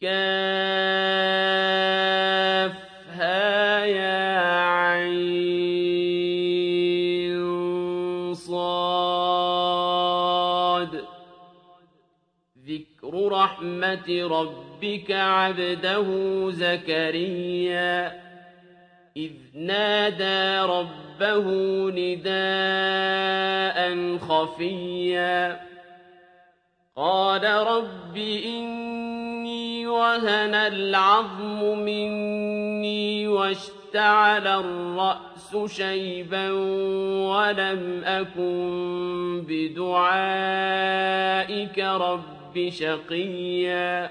كافها يا عين صاد. ذكر رحمة ربك عبده زكريا. إذ نادى ربه نداء خفيا. قال رب إني وهن العظم مني واشتعل الرأس شيبا ولم أكن بدعائك رب شقيا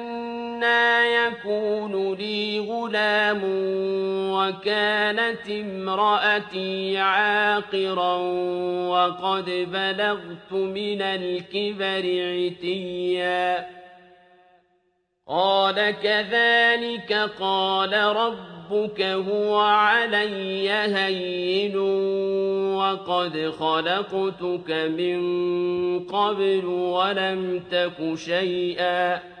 أنا يكون لي غلام وكانت امرأتي عاقرا وقد بلغت من الكبر عتيا. قال كذلك قال ربك هو علي هين وقد خلقتك من قبل ولم تك شيئا.